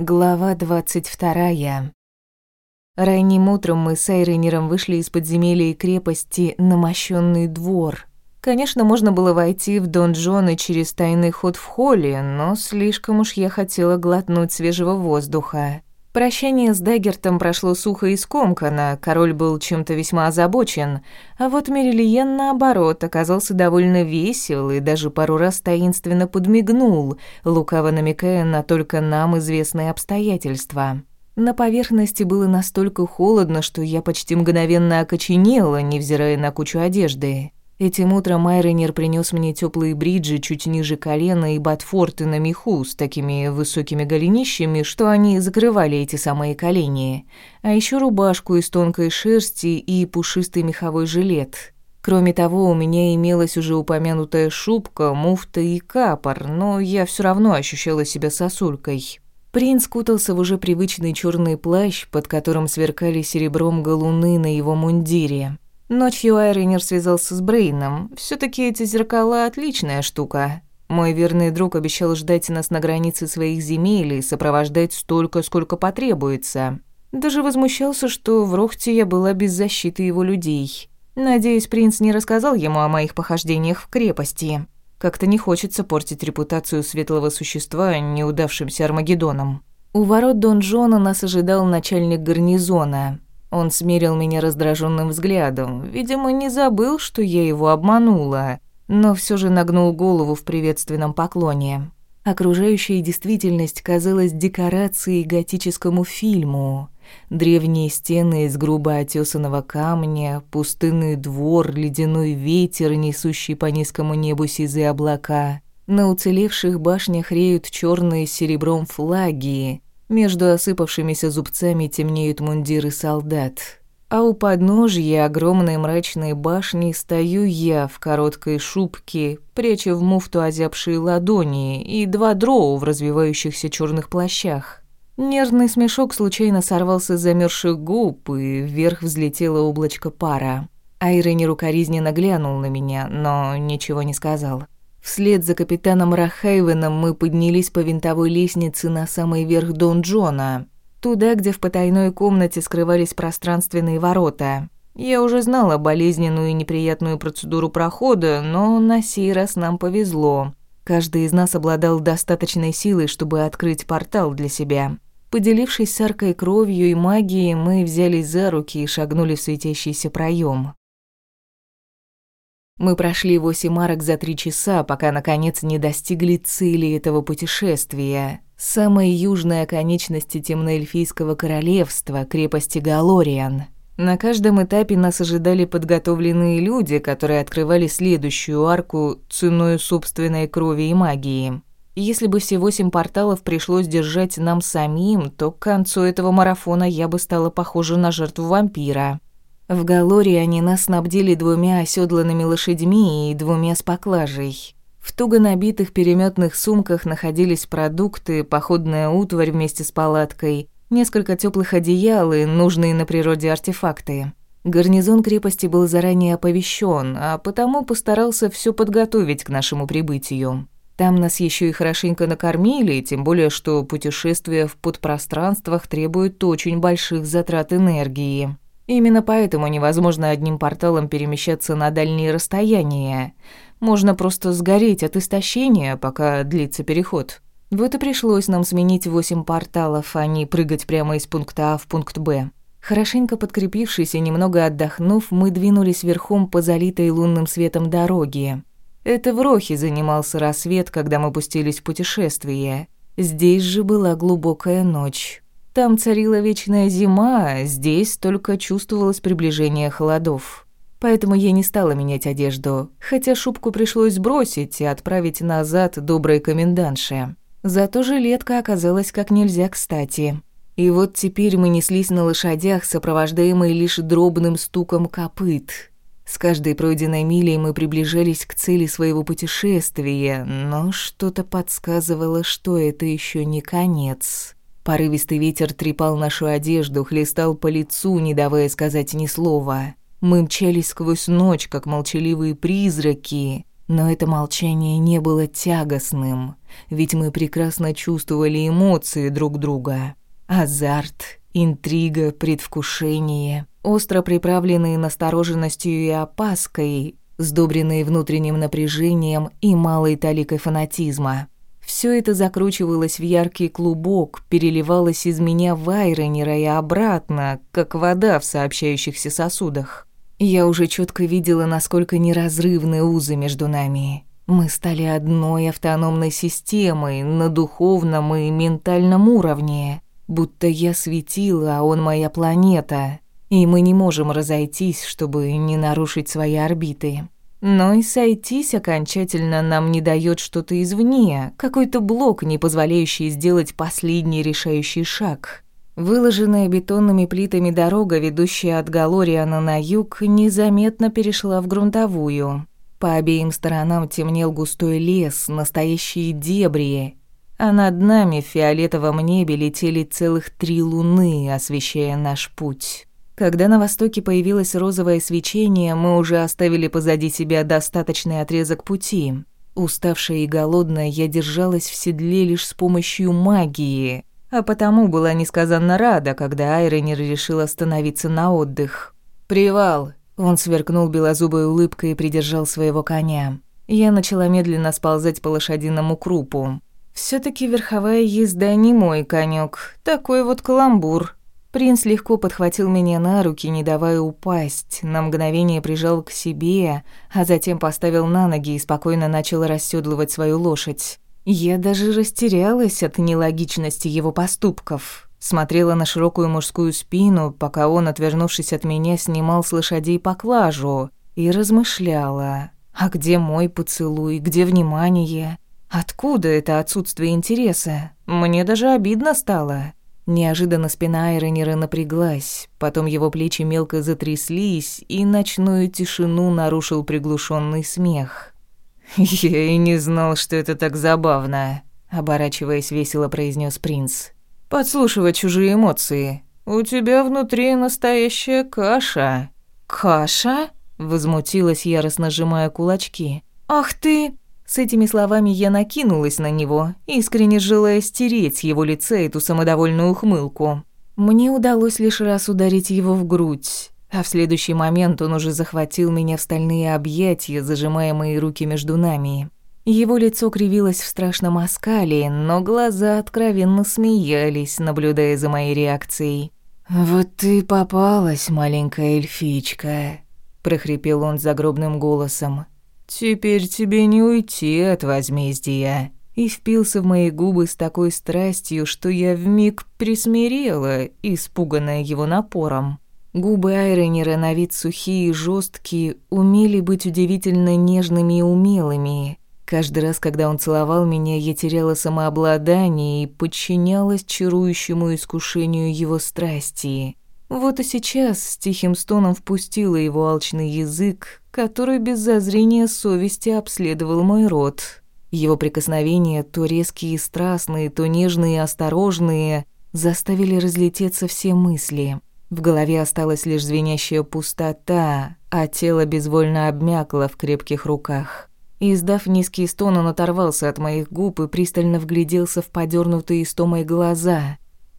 Глава двадцать вторая. Ранним утром мы с Айренером вышли из подземелья и крепости на мощенный двор. Конечно, можно было войти в донжон и через тайный ход в холле, но слишком уж я хотела глотнуть свежего воздуха. Прощание с Даггертом прошло сухо и скомканно, король был чем-то весьма озабочен, а вот Мерилиен, наоборот, оказался довольно весел и даже пару раз таинственно подмигнул, лукаво намекая на только нам известные обстоятельства. На поверхности было настолько холодно, что я почти мгновенно окоченела, невзирая на кучу одежды. Этим утром Майренер принес мне теплые бриджи чуть ниже колена и ботфорты на меху с такими высокими голенищами, что они закрывали эти самые колени, а еще рубашку из тонкой шерсти и пушистый меховой жилет. Кроме того, у меня имелась уже упомянутая шубка, муфта и капор, но я все равно ощущала себя сосулькой. Принц кутался в уже привычный черный плащ, под которым сверкали серебром галуны на его мундире. Ночью Айренер связался с Брейном. все таки эти зеркала – отличная штука. Мой верный друг обещал ждать нас на границе своих земель и сопровождать столько, сколько потребуется. Даже возмущался, что в Рохте я была без защиты его людей. Надеюсь, принц не рассказал ему о моих похождениях в крепости. Как-то не хочется портить репутацию светлого существа неудавшимся Армагеддоном. У ворот донжона нас ожидал начальник гарнизона. Он смерил меня раздраженным взглядом. Видимо, не забыл, что я его обманула, но все же нагнул голову в приветственном поклоне. Окружающая действительность казалась декорацией готическому фильму. Древние стены из грубо отесанного камня, пустынный двор, ледяной ветер, несущий по низкому небу сизые облака. На уцелевших башнях реют черные серебром флаги, между осыпавшимися зубцами темнеют мундиры солдат. А у подножья огромной мрачной башни стою я в короткой шубке, пряча в муфту озябшие ладони и два дроу в развивающихся черных плащах. Нервный смешок случайно сорвался с замерзших губ, и вверх взлетело облачко пара. Айрени рукоризненно глянул на меня, но ничего не сказал. Вслед за капитаном Рахайвеном мы поднялись по винтовой лестнице на самый верх Дон Джона, туда, где в потайной комнате скрывались пространственные ворота. Я уже знала болезненную и неприятную процедуру прохода, но на сей раз нам повезло. Каждый из нас обладал достаточной силой, чтобы открыть портал для себя. Поделившись с аркой кровью и магией, мы взялись за руки и шагнули в светящийся проем. Мы прошли восемь арок за три часа, пока наконец не достигли цели этого путешествия. Самой южной оконечности темноэльфийского королевства, крепости Галориан. На каждом этапе нас ожидали подготовленные люди, которые открывали следующую арку ценой собственной крови и магии. Если бы все восемь порталов пришлось держать нам самим, то к концу этого марафона я бы стала похожа на жертву вампира. В Галории они нас снабдили двумя оседланными лошадьми и двумя с поклажей. В туго набитых переметных сумках находились продукты, походная утварь вместе с палаткой, несколько теплых одеял и нужные на природе артефакты. Гарнизон крепости был заранее оповещен, а потому постарался все подготовить к нашему прибытию. Там нас еще и хорошенько накормили, тем более что путешествия в подпространствах требуют очень больших затрат энергии. Именно поэтому невозможно одним порталом перемещаться на дальние расстояния. Можно просто сгореть от истощения, пока длится переход. Вот и пришлось нам сменить восемь порталов, а не прыгать прямо из пункта А в пункт Б. Хорошенько подкрепившись и немного отдохнув, мы двинулись верхом по залитой лунным светом дороге. Это в Рохе занимался рассвет, когда мы пустились в путешествие. Здесь же была глубокая ночь. Там царила вечная зима, а здесь только чувствовалось приближение холодов. Поэтому я не стала менять одежду, хотя шубку пришлось бросить и отправить назад доброй комендантше. Зато жилетка оказалась как нельзя кстати. И вот теперь мы неслись на лошадях, сопровождаемые лишь дробным стуком копыт. С каждой пройденной милей мы приближались к цели своего путешествия, но что-то подсказывало, что это еще не конец. Порывистый ветер трепал нашу одежду, хлестал по лицу, не давая сказать ни слова. Мы мчались сквозь ночь, как молчаливые призраки. Но это молчание не было тягостным, ведь мы прекрасно чувствовали эмоции друг друга. Азарт, интрига, предвкушение, остро приправленные настороженностью и опаской, сдобренные внутренним напряжением и малой таликой фанатизма. Все это закручивалось в яркий клубок, переливалось из меня в Айронера и обратно, как вода в сообщающихся сосудах. Я уже четко видела, насколько неразрывны узы между нами. Мы стали одной автономной системой на духовном и ментальном уровне, будто я светила, а он моя планета, и мы не можем разойтись, чтобы не нарушить свои орбиты. Но и сойтись окончательно нам не дает что-то извне, какой-то блок, не позволяющий сделать последний решающий шаг. Выложенная бетонными плитами дорога, ведущая от Галориана на юг, незаметно перешла в грунтовую. По обеим сторонам темнел густой лес, настоящие дебри, а над нами в фиолетовом небе летели целых три луны, освещая наш путь. Когда на востоке появилось розовое свечение, мы уже оставили позади себя достаточный отрезок пути. Уставшая и голодная, я держалась в седле лишь с помощью магии, а потому была несказанно рада, когда Айронер решил остановиться на отдых. «Привал!» Он сверкнул белозубой улыбкой и придержал своего коня. Я начала медленно сползать по лошадиному крупу. все таки верховая езда не мой конек, такой вот каламбур». Принц легко подхватил меня на руки, не давая упасть, на мгновение прижал к себе, а затем поставил на ноги и спокойно начал расседлывать свою лошадь. Я даже растерялась от нелогичности его поступков. Смотрела на широкую мужскую спину, пока он, отвернувшись от меня, снимал с лошадей поклажу, и размышляла. А где мой поцелуй, где внимание? Откуда это отсутствие интереса? Мне даже обидно стало. Неожиданно спина Айронера напряглась, потом его плечи мелко затряслись, и ночную тишину нарушил приглушенный смех. «Я и не знал, что это так забавно», — оборачиваясь весело произнес принц. «Подслушивать чужие эмоции. У тебя внутри настоящая каша». «Каша?» — возмутилась, яростно сжимая кулачки. «Ах ты!» С этими словами я накинулась на него, искренне желая стереть с его лица эту самодовольную ухмылку. Мне удалось лишь раз ударить его в грудь, а в следующий момент он уже захватил меня в стальные объятия, зажимая мои руки между нами. Его лицо кривилось в страшном оскале, но глаза откровенно смеялись, наблюдая за моей реакцией. «Вот ты попалась, маленькая эльфичка», — прохрипел он загробным голосом. «Теперь тебе не уйти от возмездия» и впился в мои губы с такой страстью, что я вмиг присмирела, испуганная его напором. Губы Айронера на вид сухие и жесткие, умели быть удивительно нежными и умелыми. Каждый раз, когда он целовал меня, я теряла самообладание и подчинялась чарующему искушению его страсти. Вот и сейчас с тихим стоном впустила его алчный язык, который без зазрения совести обследовал мой рот. Его прикосновения, то резкие и страстные, то нежные и осторожные, заставили разлететься все мысли. В голове осталась лишь звенящая пустота, а тело безвольно обмякло в крепких руках. Издав низкий стон, он оторвался от моих губ и пристально вгляделся в подернутые истомой глаза.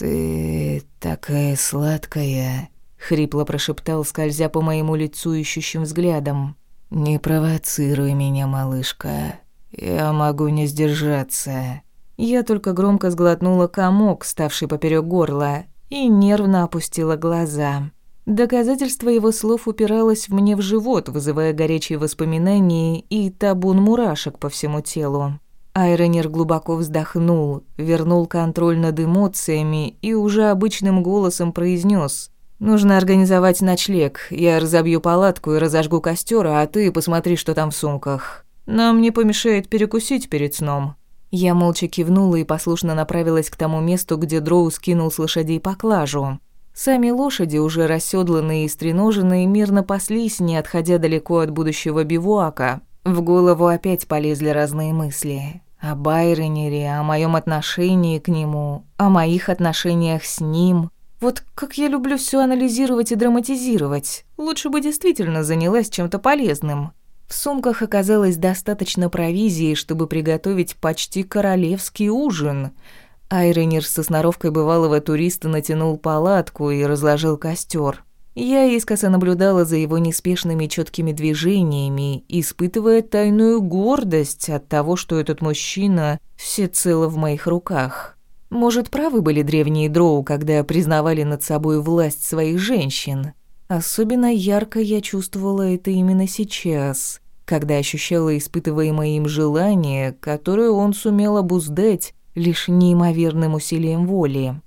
«Ты такая сладкая», — хрипло прошептал, скользя по моему лицу ищущим взглядом. «Не провоцируй меня, малышка. Я могу не сдержаться». Я только громко сглотнула комок, ставший поперек горла, и нервно опустила глаза. Доказательство его слов упиралось мне в живот, вызывая горячие воспоминания и табун мурашек по всему телу. Айронер глубоко вздохнул, вернул контроль над эмоциями и уже обычным голосом произнес: «Нужно организовать ночлег. Я разобью палатку и разожгу костер, а ты посмотри, что там в сумках. Нам не помешает перекусить перед сном». Я молча кивнула и послушно направилась к тому месту, где Дроу скинул с лошадей поклажу. Сами лошади, уже расседланные и стреноженные, мирно паслись, не отходя далеко от будущего бивуака. В голову опять полезли разные мысли. О Байронере, о моем отношении к нему, о моих отношениях с ним. Вот как я люблю все анализировать и драматизировать. Лучше бы действительно занялась чем-то полезным. В сумках оказалось достаточно провизии, чтобы приготовить почти королевский ужин. Айренер со сноровкой бывалого туриста натянул палатку и разложил костер. Я искоса наблюдала за его неспешными четкими движениями, испытывая тайную гордость от того, что этот мужчина всецело в моих руках. Может, правы были древние дроу, когда признавали над собой власть своих женщин? Особенно ярко я чувствовала это именно сейчас, когда ощущала испытываемое им желание, которое он сумел обуздать лишь неимоверным усилием воли.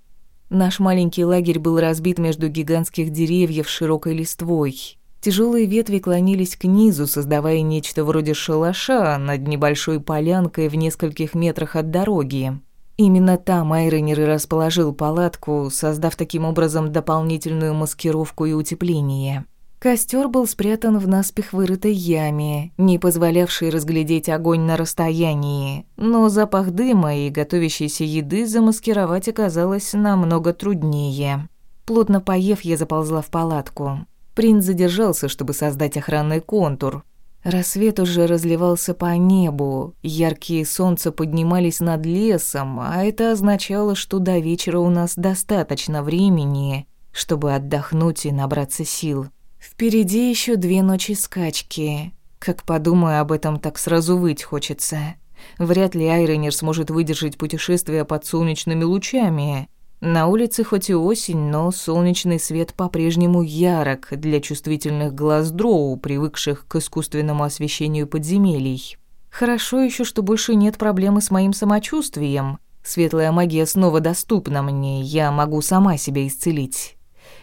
Наш маленький лагерь был разбит между гигантских деревьев широкой листвой. Тяжелые ветви клонились к низу, создавая нечто вроде шалаша над небольшой полянкой в нескольких метрах от дороги. Именно там Айронер и расположил палатку, создав таким образом дополнительную маскировку и утепление. Костер был спрятан в наспех вырытой яме, не позволявшей разглядеть огонь на расстоянии, но запах дыма и готовящейся еды замаскировать оказалось намного труднее. Плотно поев, я заползла в палатку. Принц задержался, чтобы создать охранный контур, Рассвет уже разливался по небу, яркие солнца поднимались над лесом, а это означало, что до вечера у нас достаточно времени, чтобы отдохнуть и набраться сил. Впереди еще две ночи скачки. Как подумаю об этом, так сразу выть хочется. Вряд ли Айренер сможет выдержать путешествие под солнечными лучами. На улице хоть и осень, но солнечный свет по-прежнему ярок для чувствительных глаз дроу, привыкших к искусственному освещению подземелий. Хорошо еще, что больше нет проблемы с моим самочувствием. Светлая магия снова доступна мне, я могу сама себя исцелить.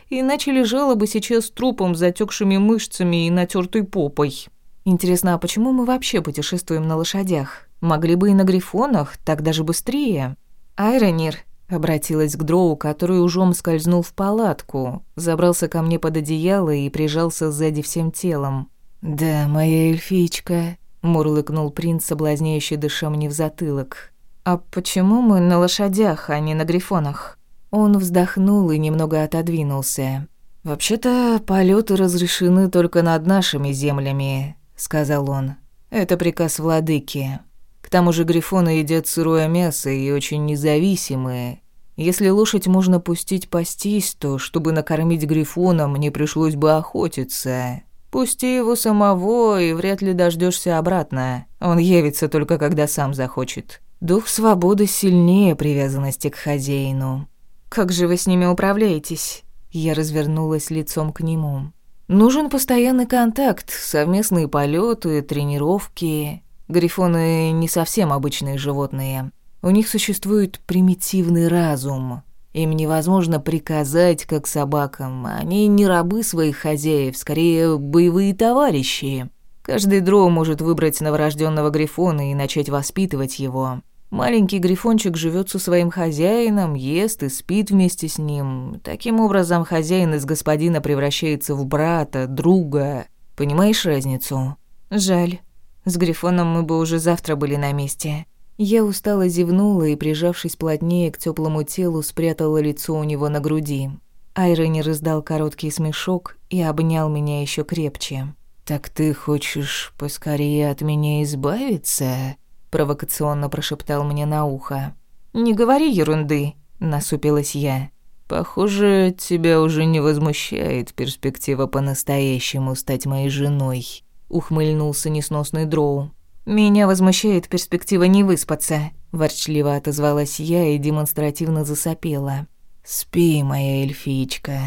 Иначе лежала бы сейчас трупом с затекшими мышцами и натертой попой. Интересно, а почему мы вообще путешествуем на лошадях? Могли бы и на грифонах, так даже быстрее. Айронир, Обратилась к Дроу, который ужом скользнул в палатку, забрался ко мне под одеяло и прижался сзади всем телом. «Да, моя эльфичка», — мурлыкнул принц, соблазняющий дыша мне в затылок. «А почему мы на лошадях, а не на грифонах?» Он вздохнул и немного отодвинулся. «Вообще-то полеты разрешены только над нашими землями», — сказал он. «Это приказ владыки». К тому же грифоны едят сырое мясо и очень независимые. Если лошадь можно пустить пастись, то, чтобы накормить грифона, мне пришлось бы охотиться. Пусти его самого, и вряд ли дождешься обратно. Он явится только когда сам захочет. Дух свободы сильнее привязанности к хозяину. Как же вы с ними управляетесь? Я развернулась лицом к нему. Нужен постоянный контакт, совместные полеты, тренировки. Грифоны не совсем обычные животные. У них существует примитивный разум. Им невозможно приказать, как собакам. Они не рабы своих хозяев, скорее боевые товарищи. Каждый дроу может выбрать новорожденного грифона и начать воспитывать его. Маленький грифончик живет со своим хозяином, ест и спит вместе с ним. Таким образом, хозяин из господина превращается в брата, друга. Понимаешь разницу? Жаль. С Грифоном мы бы уже завтра были на месте. Я устало зевнула и, прижавшись плотнее к теплому телу, спрятала лицо у него на груди. Айренер издал короткий смешок и обнял меня еще крепче. «Так ты хочешь поскорее от меня избавиться?» Провокационно прошептал мне на ухо. «Не говори ерунды», — насупилась я. «Похоже, тебя уже не возмущает перспектива по-настоящему стать моей женой», ухмыльнулся несносный дроу. Меня возмущает перспектива не выспаться, ворчливо отозвалась я и демонстративно засопела. Спи, моя эльфичка.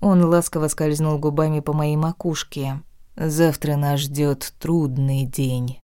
Он ласково скользнул губами по моей макушке. Завтра нас ждет трудный день.